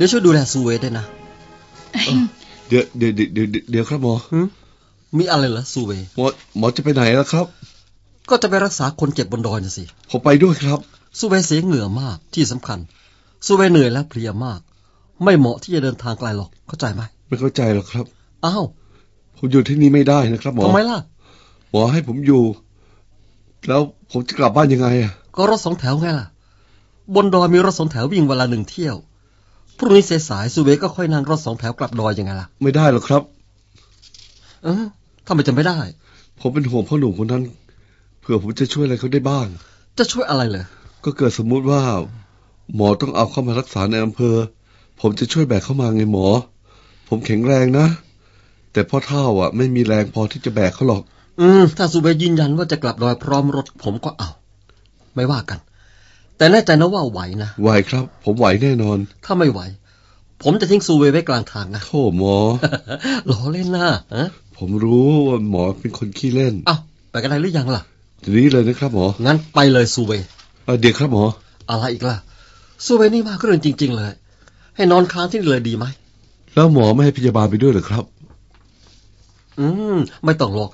ดี๋ยวช่วยดูแลซูเวด้วยนะเดี๋ยวเดี๋ยวเดี๋ยวเดี๋ยวเดี๋ยวครับหมอมีอะไรเหรอซูเวหมอหมอจะไปไหนแล้วครับ ก็จะไปรักษาคนเจ็บบนดอยนะสิ ผมไปด้วยครับ ซูเวเสียเหงื่อมากที่สำคัญ ซูเวเหนื่อยและเพลียมาก ไม่เหมาะที่จะเดินทางไกลหรอก เข้าใจไหม ไม่เข้าใจหรอกครับ อ้าว ผมอยู่ที่นี่ไม่ได้นะครับหมอทำไมล่ะ หมอให้ผมอยู่ แล้วผมจะกลับบ้านยังไงอะ ก็รถสองแถวไงล่ะ บนดอยมีรถสองแถววิ่งเวลาหนึ่งเที่ยว พรุ่งนี้สายๆซูเวก็ค่อยนั่งรถสองแถวกลับดอยยังไงล่ะ ไม่ได้หรอกครับ เออทำไมจะไม่ได้ ผมเป็นห่วงพ่อหนุ่มคนนั้น เผื่อผมจะช่วยอะไรเขาได้บ้าง จะช่วยอะไรเลย ก็เกิดสมมุติว่า หมอต้องเอาเข้ามารักษาในอำเภอ ผมจะช่วยแบกเข้ามาไงหมอ ผมแข็งแรงนะ แต่พ่อเท่าอะ ไม่มีแรงพอที่จะแบกเขาหรอก อืม ถ้าซูเวยืนยันว่าจะกลับดอยพร้อมรถผมก็เอา ไม่ว่ากัน แต่แน่ใจนะว่าไหวนะไหวครับ ผมไหวแน่นอน ถ้าไม่ไหว ผมจะทิ้งซูเวไว้กลางทางนะโธ่หมอล้อเล่นนะฮะผมรู้ว่าหมอเป็นคนขี้เล่นเอ้าไปกันได้หรือยังล่ะทีนี้เลยนะครับหมองั้นไปเลยซูเวเอ่อเดี๋ยวครับหมออะไรอีกล่ะซูเวนี่มากเรื่องจริง ๆ เลย ให้นอนค้างที่นี่เลยดีไหมแล้วหมอไม่ให้พยาบาลไปด้วยเหรอครับ อืม ไม่ต้องหรอก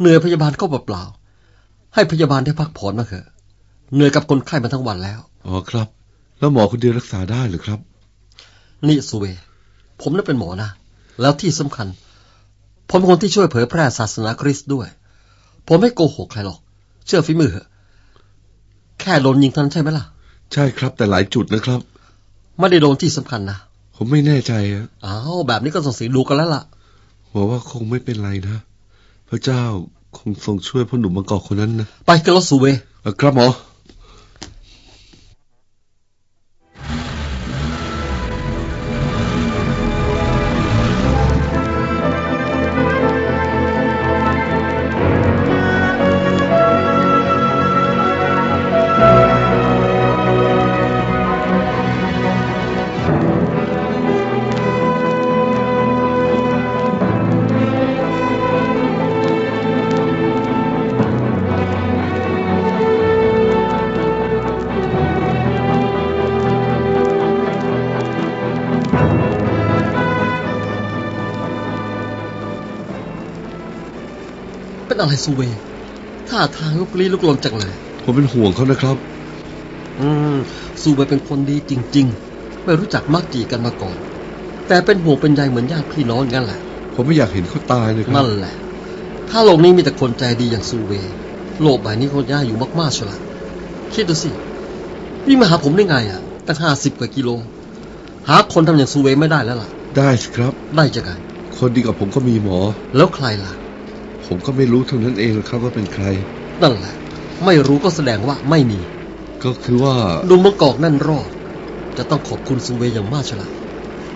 เหนื่อยพยาบาลก็เปล่าๆให้พยาบาลได้พักผ่อนมาเถอะ เหนื่อยกับคนไข้มาทั้งวันแล้ว อ๋อครับ แล้วหมอคนเดียวรักษาได้เหรือครับ นี่ซูเว ผมน่ะเป็นหมอนะ แล้วที่สำคัญ ผมเป็นคนที่ช่วยเผยแพร่ศาสนาคริสต์ด้วย ผมไม่โกหกใครหรอก เชื่อฝีมือเถอะแค่โดนยิงเท่านั้นใช่ไหมล่ะ ใช่ครับ แต่หลายจุดนะครับ ไม่ได้โดนที่สำคัญนะ ผมไม่แน่ใจอะอ้าวแบบนี้ก็ต้องสีดูกันแล้วล่ะหมอว่าคงไม่เป็นไรนะ พระเจ้าคงทรงช่วยพ่อหนุ่มบางกอกคนนั้นนะ ไปกันรถซูเวเอ่อครับหมอ ไรซูเวท่าทางลุกลี้ลุกลนจังเลย ผมเป็นห่วงเขานะครับ อืมซูเวเป็นคนดีจริง ๆ ไม่รู้จักมักจีกันมาก่อน แต่เป็นห่วงเป็นใยเหมือนญาติพี่น้องกันแหละ ผมไม่อยากเห็นเขาตายเลยครันั่บนแหละ ถ้าโลกนี้มีแต่คนใจดีอย่างซูเวโลกใบนี้คงยากอยู่มากๆเชียวละคิดดูสิวิ่งมาหาผมได้ไงอะตั้งห้าสิบกว่ากิโล หาคนทำอย่างซูเวไม่ได้แล้วล่ะ ได้สิครับ ได้จะไงคนดีกว่าผมก็มีหมอ แล้วใครล่ะ ผมก็ไม่รู้เท่านั้นเองหรอกครับว่าเป็นใคร นั่นแหละ ไม่รู้ก็แสดงว่าไม่มี ก็คือว่าดูมะกอกนั่นรอด จะต้องขอบคุณซูเวอย่างมากเชยวละ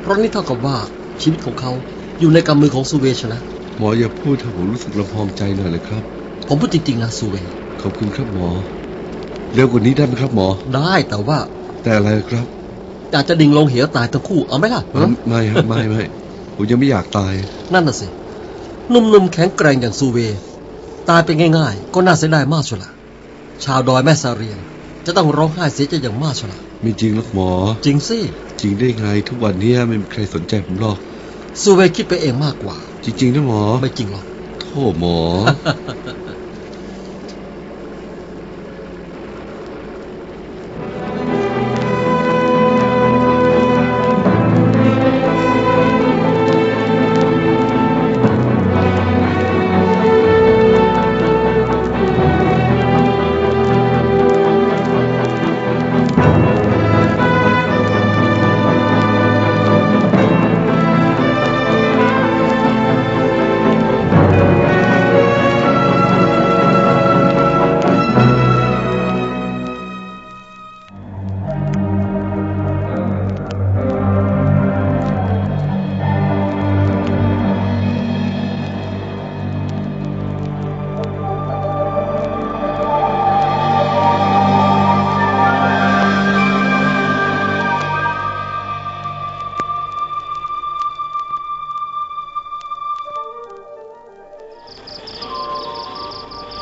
เพราะนี่เท่ากับว่าชีวิตของเขาอยู่ในกำมือของซูเวชนะ หมออย่าพูดถ้าผมรู้สึกลำพองใจหน่อยเลยครับ ผมพูดจริงๆนะซูเวขอบคุณครับหมอ เร็วกว่านี้ได้ไหมครับหมอ ได้แต่ว่า แต่อะไรครับอยากจะดิ่งลงเหวตายทั้งคู่เอาไหมล่ะฮะไม่ครับไม่ไม่ผมยังไม่อยากตาย นั่นน่ะสิ หนุ่มๆแข็งแกร่งอย่างซูเว ตายไปง่ายๆ ก็น่าเสียดายมากชุละชาวดอยแม่สาเรียงจะต้องร้องไห้เสียใจอย่างมากชุละไม่จริงหรอกหมอ จริงสิ จริงได้ไงทุกวันนี้ไม่มีใครสนใจผมหรอกซูเวคิดไปเองมากกว่า จริงๆนะหมอ ไม่จริงหรอกโทษหมอ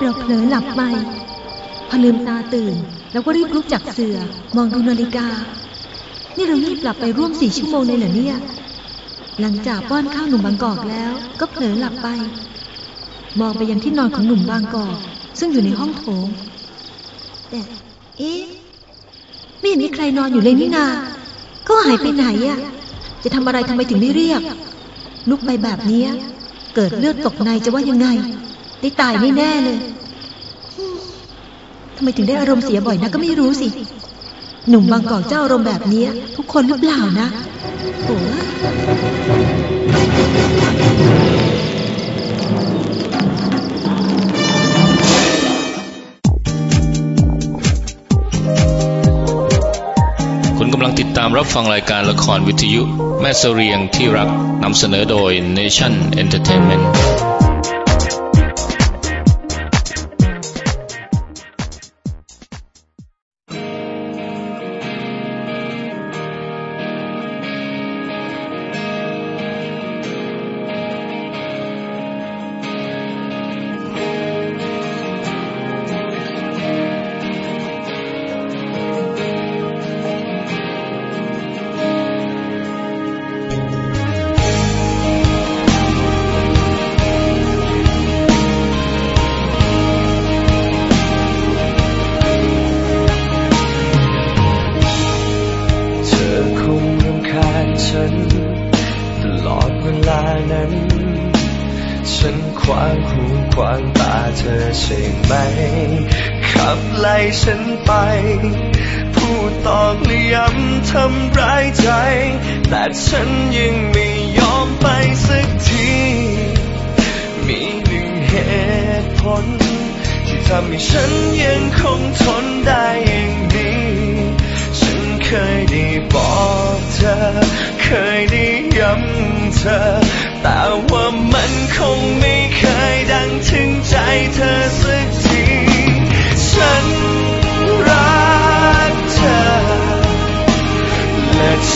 เราเผลอหลับไปพอลืมตาตื่นแล้วก็รีบลุกจากเสือมองดูนาฬิกา นี่เรารีบหลับไปร่วมสี่ชั่วโมงเลยเหรอเนี่ย หลังจากป้อนข้าวหนุ่มบางกอกแล้ว ก็เผลอหลับไป มองไปยังที่นอนของหนุ่มบางกอก ซึ่งอยู่ในห้องโถง แต่เอ๊ะไม่เห็นมีใครนอนอยู่เลยนี่นาก็หายไปไหนอะจะทำอะไรทำไมถึงไม่เรียก ลุกไปแบบนี้เกิดเลือดตกในจะว่ายังไง ได้ตายแน่ๆเลย ทำไมถึงได้อารมณ์เสียบ่อยนะก็ไม่รู้สิ หนุ่มบางกอกเจ้าอารมณ์แบบนี้ ทุกคนหรือเปล่านะโอ้คุณกำลังติดตามรับฟังรายการละครวิทยุ แม่เสเรียงที่รักนำเสนอโดย Nation Entertainment ขับไล่ฉันไป พูดตอกและย้ำทำร้ายใจ แต่ฉันยังไม่ยอมไปสักที มีหนึ่งเหตุผล ที่ทำให้ฉันยังคงทนได้อย่างนี้ ฉันเคยได้บอกเธอ เคยได้ย้ำเธอ แต่ว่ามันคงไม่เคยดังถึงใจเธอสัก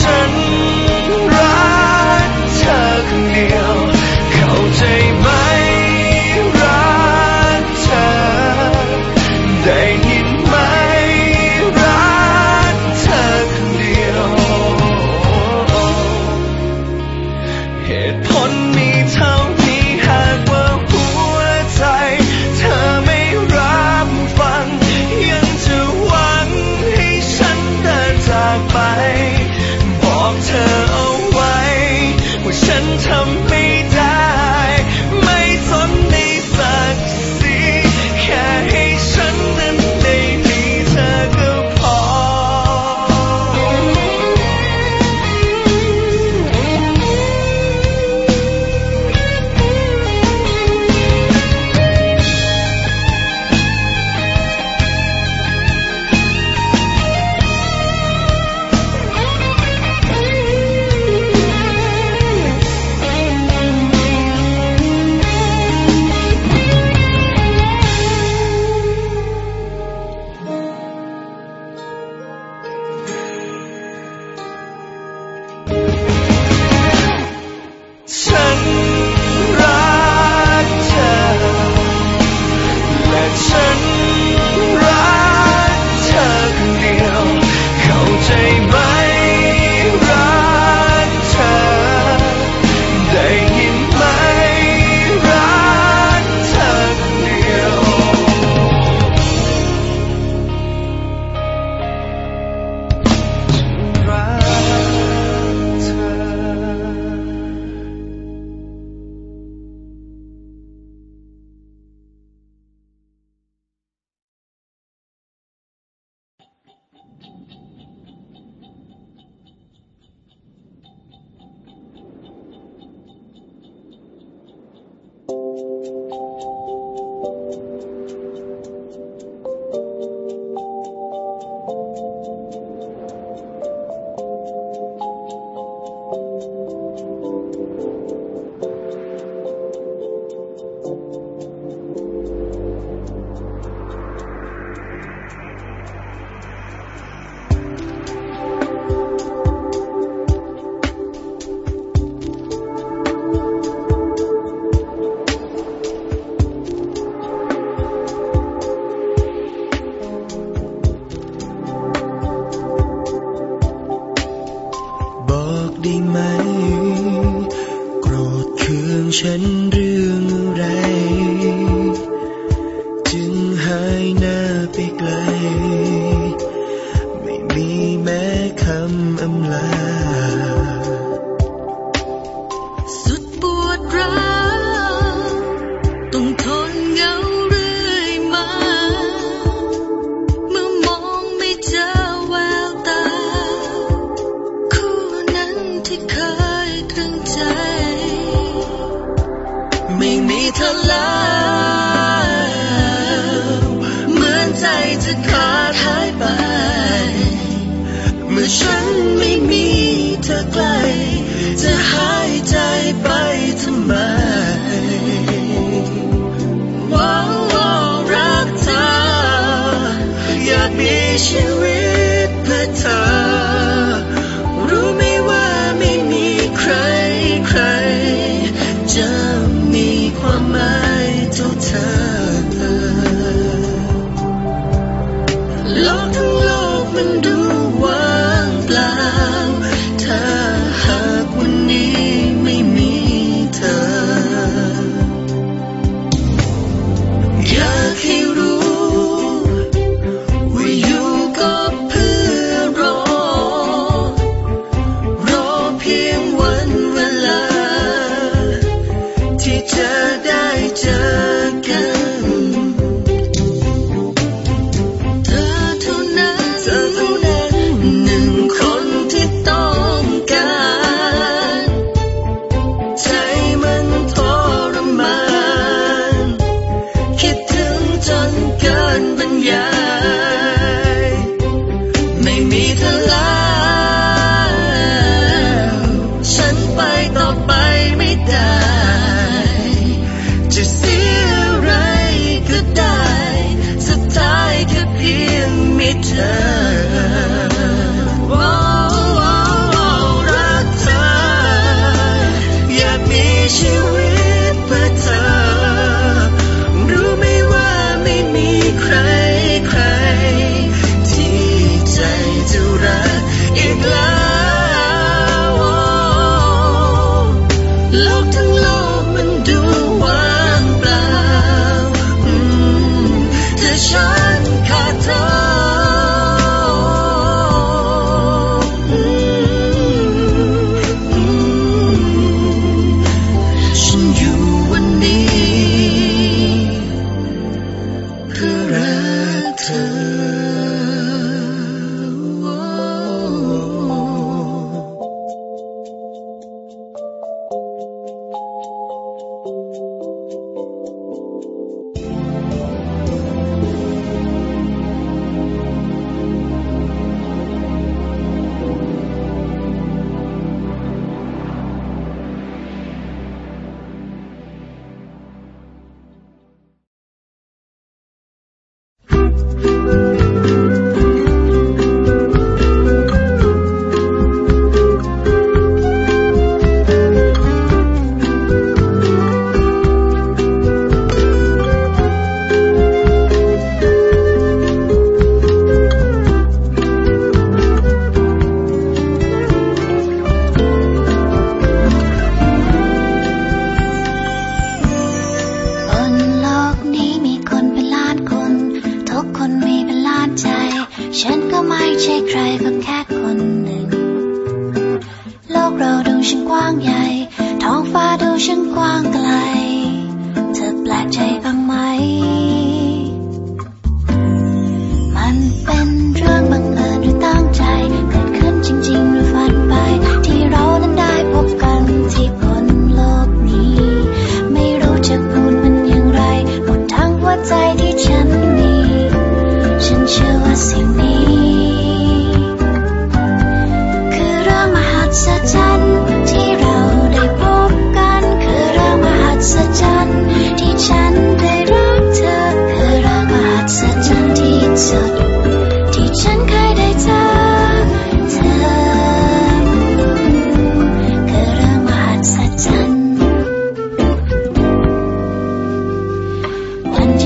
แ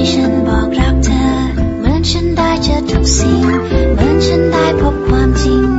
ที่ฉันบอกรักเธอ เหมือนฉันได้เจอทุกสิ่ง เหมือนฉันได้พบความจริง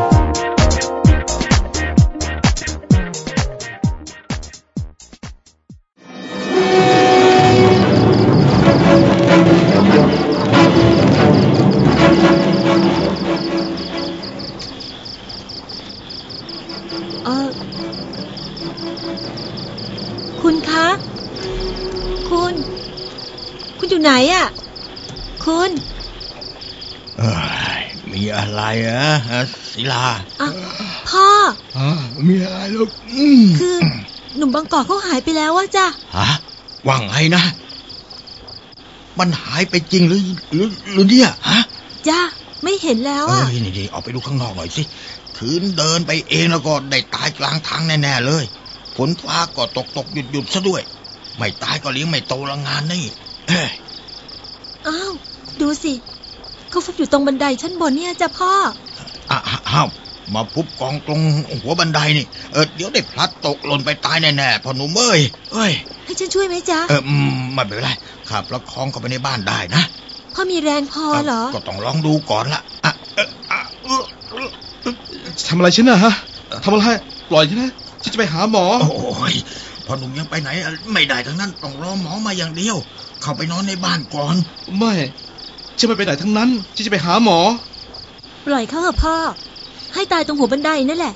างกอกเขาหายไปแล้วว่าจ้ะฮะว่าไงนะ มันหายไปจริงหรือหรือหรือเนี่ยฮะจ้าไม่เห็นแล้วเอ้อะยนี่ดิออกไปดูข้างนอกหน่อยสิคืนเดินไปเองแล้วก็ได้ตายกลางทางแน่ๆเลยฝนฟ้าก็ตกตกหยุดหยุดซะด้วย ไม่ตายก็เลี้ยงไม่โตละงานนี่เอ้ยอ้าวดูสิเขาฟุบอยู่ตรงบันไดชั้นบนเนี่ยจ้ะพ่ออะอ้าว มาพุบกองตรงหัวบันไดนี่ เออเดี๋ยวได้พลัดตกหล่นไปตายแน่ๆพ่อหนุ่มเอ้ยเอ้ย ให้ฉันช่วยไหมจ๊ะ เอออืมไม่เป็นไรขับประคองเข้าไปในบ้านได้นะพ่อมีแรงพอเหรอ ก็ต้องลองดูก่อนละอะเอออะเออเออทำอะไรฉันนะฮะทำอะไรปล่อยฉันนะฉันจะไปหาหมอ โอ้ยพ่อหนุ่มยังไปไหน ไม่ได้ทั้งนั้นต้องรอหมอมาอย่างเดียว เข้าไปนอนในบ้านก่อน ไม่ฉันไม่ไปไหนทั้งนั้นฉันจะไปหาหมอ ปล่อยเขาเถอะพ่อ ให้ตายตรงหัวบันไดนั่นแหละ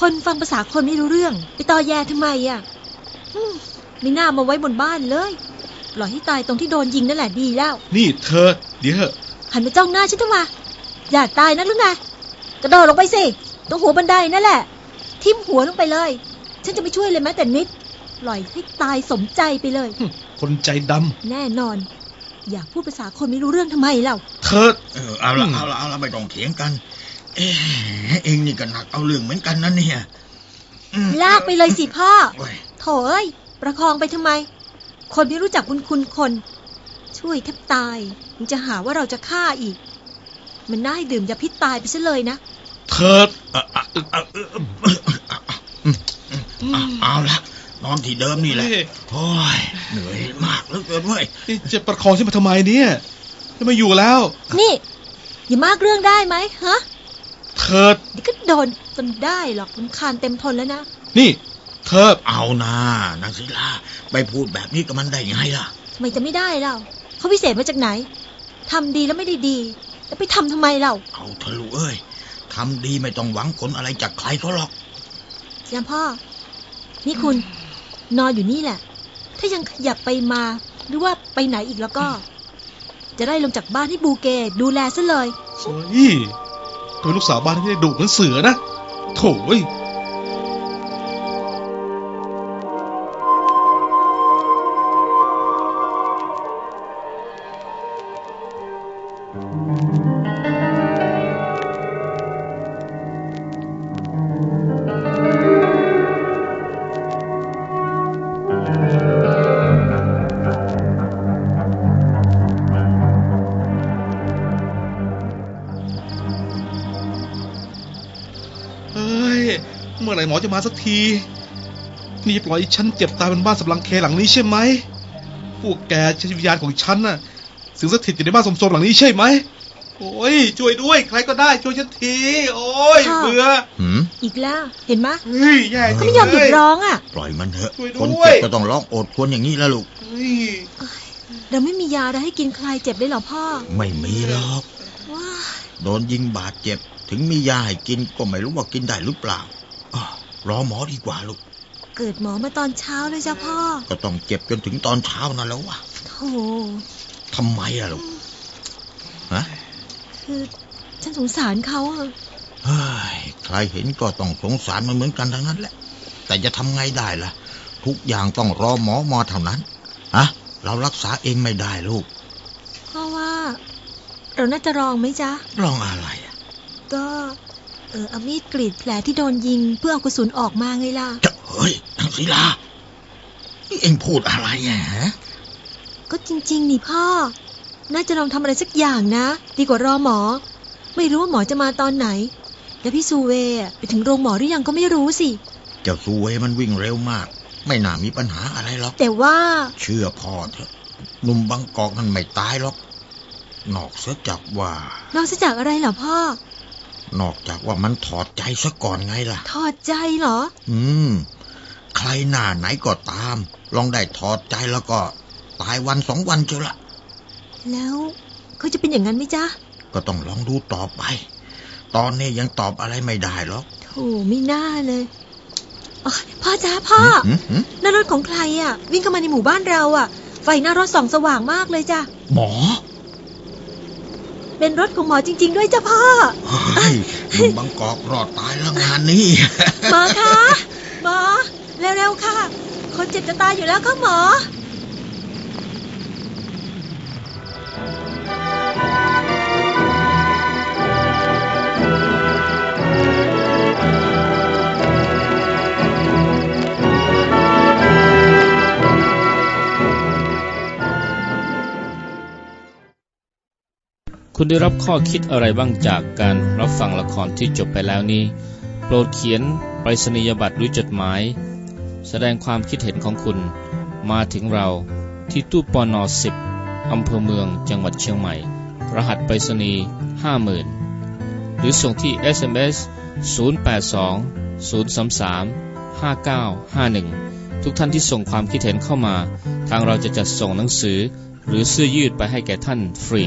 คนฟังภาษาคนไม่รู้เรื่อง ไปตอแยทำไมอะอืมไม่น่ามาไว้บนบ้านเลยปล่อยให้ตายตรงที่โดนยิงนั่นแหละดีแล้ว นี่เธอ เดี๋ยวเถอะหันมาจ้องหน้าฉันทำไมอยากตายนักหรือไงกระโดดลงไปสิตรงหัวบันไดนั่นแหละ ทิ่มหัวลงไปเลย ฉันจะไม่ช่วยเลยแม้แต่นิดปล่อยให้ตายสมใจไปเลย คนใจดแน่นอน อยากพูดภาษาคนไม่รู้เรื่องทำไมเล่าำเธอเออเอาละอืมเอาละเอาละไม่ต้องเถียงกัน เอ๊ะเองนี่ก็หนักเอาเรื่องเหมือนกันนะเนี่ยอืมลากไปเลยสิพ่อโอ้ยโถเอ้ยประคองไปทำไม คนไม่รู้จักคุณคุณคน ช่วยแทบตายยังจะหาว่าเราจะฆ่าอีก มันน่าให้ดื่มยาพิษตายไปซะเลยนะเธอเอ่อเอ่อเอ่อเอ่อเอ่ออืมอืมเอาเอาละนอนที่เดิมนี่แหละนี่โอ้ยเหนื่อยมากเหลือเกินเว้ยนี่จะประคองฉันมาทำไมเนี่ยจะไม่อยู่แล้ว นี่ อย่ามากเรื่องได้ไหมฮะ เธอเดี๋ยวก็โดนจนได้หรอกมันคานเต็มทนแล้วนะ นี่ เธอเอานะนางศิลาไปพูดแบบนี้กับมันได้ยังไงล่ะทำไมจะไม่ได้เล่าเขาพิเศษมาจากไหนทำดีแล้วไม่ได้ดี แล้วไปทำทำไมเล่าเอาเถอะลูกเอ้ยทำดีไม่ต้องหวังผลอะไรจากใครเขาหรอกยามพ่อ นี่คุณ นอนอยู่นี่แหละ ถ้ายังขยับไปมาหรือว่าไปไหนอีกแล้วก็ จะได้ลงจากบ้านให้บูเกดูแลซะเลย เฮ้ย ตัวลูกสาวบ้านที่ได้ดุเหมือนเสือนะโถ่ ที นี่ปล่อยให้ฉันเจ็บตายบนบ้านสำลังเคหลังนี้ใช่ไหมพวกแกใช้วิญญาณของฉันน่ะสิงสถิตอยู่ในบ้านสมๆหลังนี้ใช่ไหมโอ้ยช่วยด้วย ใครก็ได้ช่วยฉันที โอ้ยค่ะ เบื่อหืมอีกแล้ว เห็นไหมยเฮ้ยแย่จเขาริงไม่ยอมหยุดเลร้องอะ ปล่อยมันเถอะ ช่วยด้วยคนเจ็บก็ต้องร้องโอดครวรอย่างนี้แล้วลูก เฮ้ยเราไม่มียาอะไรให้กินคลายเจ็บได้หรอพ่อไม่มีหรอก ว้าโดนยิงบาดเจ็บ ถึงมียาให้กินก็ไม่รู้ว่ากินได้หรือเปล่าอ้อ รอหมอดีกว่าลูก เกิดหมอมาตอนเช้าเลยจ้ะพ่อ ก็ต้องเจ็บจนถึงตอนเช้านั่นแล้ววะโถทำไมอะลูก ฮะ คือฉันสงสารเขาอะเฮ้ยใครเห็นก็ต้องสงสารมันเหมือนกันทั้งนั้นแหละ แต่จะทำไงได้ล่ะ ทุกอย่างต้องรอหมอมาเท่านั้นฮะเรารักษาเองไม่ได้ลูก เพราะว่า เราน่าจะลองไหมจ๊ะลองอะไรอะก็ เออเอามีดกรีดแผลที่โดนยิง เพื่อเอากระสุนออกมาไงล่ะจะเฮ้ยนางศิลา นี่เอ็งพูดอะไรอะฮะก็จริง ๆ นี่พ่อ น่าจะลองทำอะไรสักอย่างนะ ดีกว่ารอหมอ ไม่รู้ว่าหมอจะมาตอนไหน แล้วพี่ซูเวย์ไปถึงโรงหมอหรือยังก็ไม่รู้สิ เจ้าซูเวมันวิ่งเร็วมาก ไม่น่ามีปัญหาอะไรหรอก แต่ว่า เชื่อพ่อเถอะหนุ่มบางกอกนั่นไม่ตายหรอก นอกเสียจากว่า นอกจากอะไรเหรอพ่อ นอกจากว่ามันถอดใจซะก่อนไงล่ะ ถอดใจเหรอ อืม ใครหน้าไหนก็ตาม ลองได้ถอดใจแล้วก็ ตายวันสองวันเชียวละแล้วเขาจะเป็นอย่างนั้นไหมจ๊ะ ก็ต้องลองดูต่อไป ตอนนี้ยังตอบอะไรไม่ได้หรอกโถไม่น่าเลยอ๋อพ่อจ้าพ่อหืมหืมนั่นรถของใครอะ วิ่งเข้ามาในหมู่บ้านเราอะ ไฟหน้ารถส่องสว่างมากเลยจ้ะหมอ เป็นรถของหมอจริง ๆ ด้วยจ้ะพ่อเฮ้ยหนุ่มบางกอกรอดตายแล้วงานนี้หมอคะหมอเร็วๆค่ะ คนเจ็บจะตายอยู่แล้วค่ะหมอ คุณได้รับข้อคิดอะไรบ้างจากการรับฟังละครที่จบไปแล้วนี้ โปรดเขียนไปรษณียบัตรหรือจดหมาย แสดงความคิดเห็นของคุณ มาถึงเราที่ตู้ปอนอ10อำเภอเมืองจังหวัดเชียงใหม่ รหัสไปรษณีย์50,000 หรือส่งที่ SMS 082 033 5951 ทุกท่านที่ส่งความคิดเห็นเข้ามา ทางเราจะจัดส่งหนังสือ หรือเสื้อยืดไปให้แก่ท่านฟรี